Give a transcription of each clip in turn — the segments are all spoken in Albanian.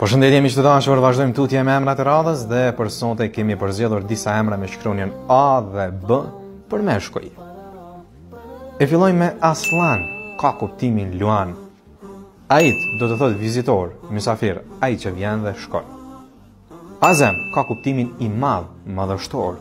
Përshëndetje miq të dashur, vazhdojmë tutje me emrat e radhës dhe për sot kemi përzgjedhur disa emra me shkronjën A dhe B për meshkuj. E fillojmë me Asllan, ka kuptimin Luan. Ait do të thotë vizitor, mysafir, ai që vjen dhe shkon. Azem ka kuptimin i madh, madhështor.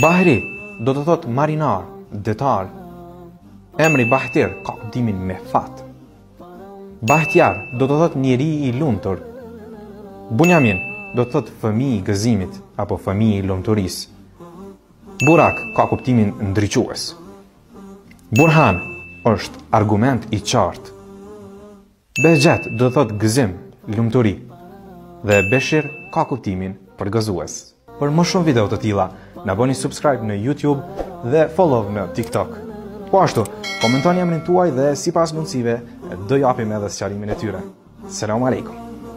Bahri do të thotë marinar, detar. Emri Bahtir ka kuptimin me fat. Bahtjar do të thotë njeri i lumtur. Bunjamin do të thotë fëmijë i gëzimit apo fëmijë i lumturisë. Burak ka kuptimin ndriçues. Burhan është argument i qartë. Behxhet do të thotë gëzim, lumturi. Dhe Beshir ka kuptimin përgëzues. Për më shumë video të tilla, na bëni subscribe në YouTube dhe follow në TikTok. Po ashtu, komentoni emrin tuaj dhe sipas mundësive do japim edhe sqarimin e tyre. Selamu alejkum.